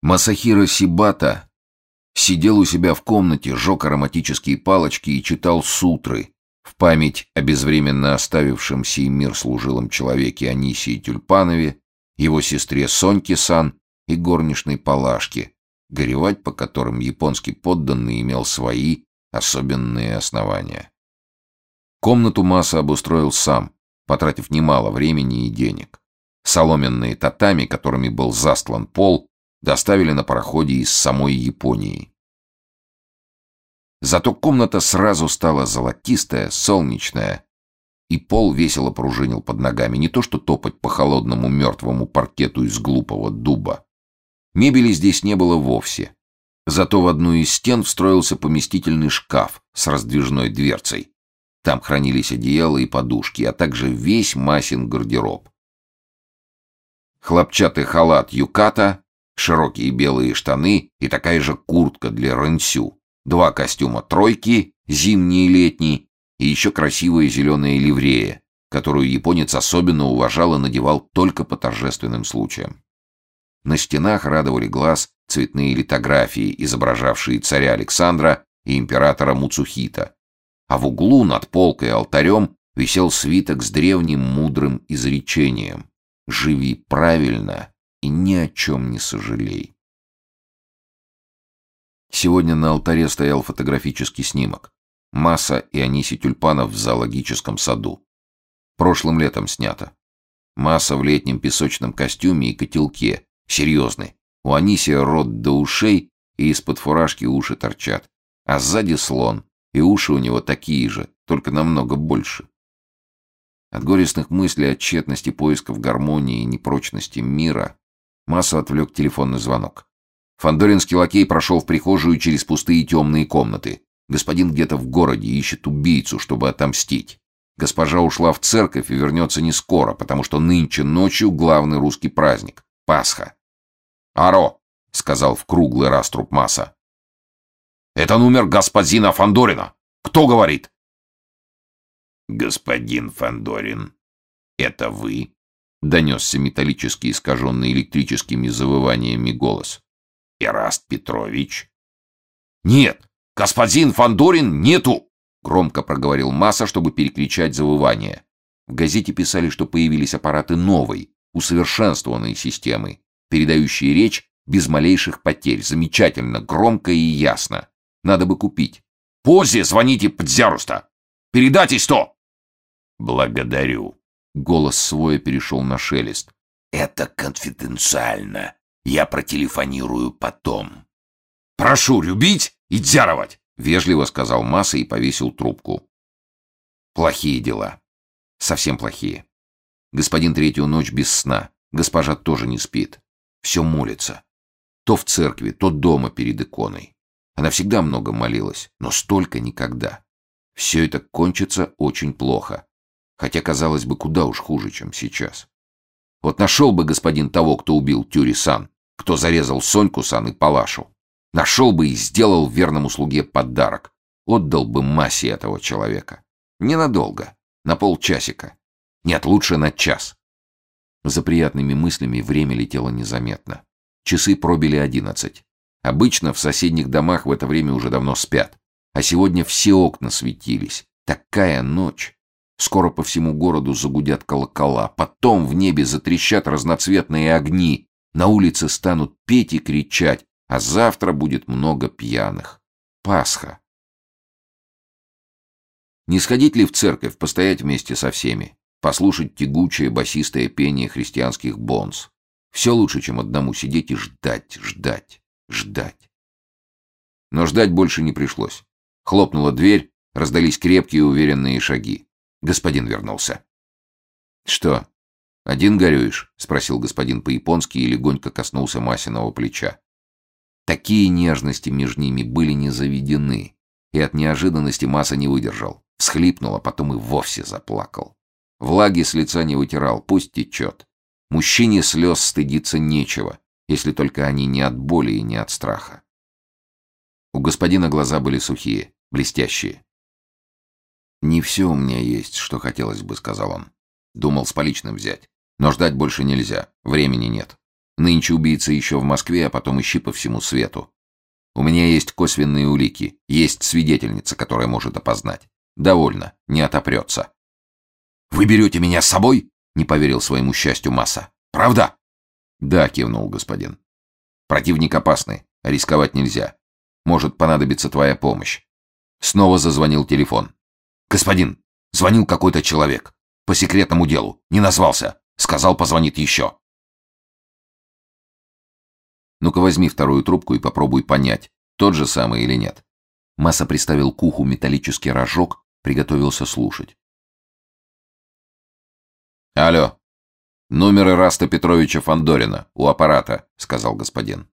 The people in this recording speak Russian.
Масахира Сибата сидел у себя в комнате, жег ароматические палочки и читал сутры в память о безвременно оставившем сей мир служилом человеке Анисии Тюльпанове, его сестре Соньке Сан и горничной Палашке, горевать по которым японский подданный имел свои особенные основания. Комнату Маса обустроил сам, потратив немало времени и денег. Соломенные татами, которыми был застлан пол, доставили на пароходе из самой Японии. Зато комната сразу стала золотистая, солнечная, и пол весело пружинил под ногами, не то что топать по холодному мертвому паркету из глупого дуба. Мебели здесь не было вовсе. Зато в одну из стен встроился поместительный шкаф с раздвижной дверцей. Там хранились одеяла и подушки, а также весь Масин гардероб. Хлопчатый халат юката, широкие белые штаны и такая же куртка для рынсю, два костюма тройки, зимний и летний, и еще красивая зеленая ливрея, которую японец особенно уважал и надевал только по торжественным случаям. На стенах радовали глаз цветные литографии, изображавшие царя Александра и императора Муцухита, а в углу над полкой и алтарем висел свиток с древним мудрым изречением «Живи правильно и ни о чем не сожалей». Сегодня на алтаре стоял фотографический снимок. Масса и Аниси Тюльпанов в зоологическом саду. Прошлым летом снято. Масса в летнем песочном костюме и котелке. Серьезный. У Анисия рот до ушей, и из-под фуражки уши торчат. А сзади слон, и уши у него такие же, только намного больше. От горестных мыслей о тщетности поисков гармонии и непрочности мира Массу отвлек телефонный звонок. Фандоринский лакей прошел в прихожую через пустые темные комнаты. Господин где-то в городе ищет убийцу, чтобы отомстить. Госпожа ушла в церковь и вернется не скоро, потому что нынче ночью главный русский праздник — Пасха. «Аро!» — сказал в круглый раструб Масса. Это номер господина Фандорина. Кто говорит? Господин Фандорин, это вы? Донесся металлический, искаженный электрическими завываниями голос. Ираст Петрович? Нет, господин Фандорин нету! Громко проговорил Масса, чтобы перекричать завывание. В газете писали, что появились аппараты новой, усовершенствованной системы, передающие речь без малейших потерь, замечательно, громко и ясно. Надо бы купить. Позже звоните Подзяруста. Передайте сто. Благодарю. Голос свой перешел на шелест. Это конфиденциально. Я протелефонирую потом. Прошу любить и дзяровать, вежливо сказал Масса и повесил трубку. Плохие дела. Совсем плохие. Господин третью ночь без сна. Госпожа тоже не спит. Все молится. То в церкви, то дома перед иконой. Она всегда много молилась, но столько никогда. Все это кончится очень плохо. Хотя, казалось бы, куда уж хуже, чем сейчас. Вот нашел бы господин того, кто убил Тюри-сан, кто зарезал Соньку-сан и Палашу. Нашел бы и сделал верному слуге подарок. Отдал бы массе этого человека. Ненадолго, на полчасика. Нет, лучше на час. За приятными мыслями время летело незаметно. Часы пробили одиннадцать. Обычно в соседних домах в это время уже давно спят. А сегодня все окна светились. Такая ночь. Скоро по всему городу загудят колокола. Потом в небе затрещат разноцветные огни. На улице станут петь и кричать. А завтра будет много пьяных. Пасха. Не сходить ли в церковь, постоять вместе со всеми? Послушать тягучее басистое пение христианских бонс. Все лучше, чем одному сидеть и ждать, ждать ждать. Но ждать больше не пришлось. Хлопнула дверь, раздались крепкие уверенные шаги. Господин вернулся. «Что, один горюешь?» — спросил господин по-японски и легонько коснулся Масиного плеча. Такие нежности между ними были не заведены, и от неожиданности Маса не выдержал. Всхлипнул, а потом и вовсе заплакал. Влаги с лица не вытирал, пусть течет. Мужчине слез стыдиться нечего если только они не от боли и не от страха. У господина глаза были сухие, блестящие. «Не все у меня есть, что хотелось бы», — сказал он. Думал с поличным взять. Но ждать больше нельзя, времени нет. Нынче убийца еще в Москве, а потом ищи по всему свету. У меня есть косвенные улики, есть свидетельница, которая может опознать. Довольно, не отопрется. «Вы берете меня с собой?» — не поверил своему счастью Масса. «Правда?» «Да», — кивнул господин. «Противник опасный, рисковать нельзя. Может понадобиться твоя помощь». Снова зазвонил телефон. «Господин, звонил какой-то человек. По секретному делу. Не назвался. Сказал, позвонит еще». «Ну-ка возьми вторую трубку и попробуй понять, тот же самый или нет». Масса приставил к уху металлический рожок, приготовился слушать. «Алло. Номер Ираста Петровича Фандорина у аппарата», — сказал господин.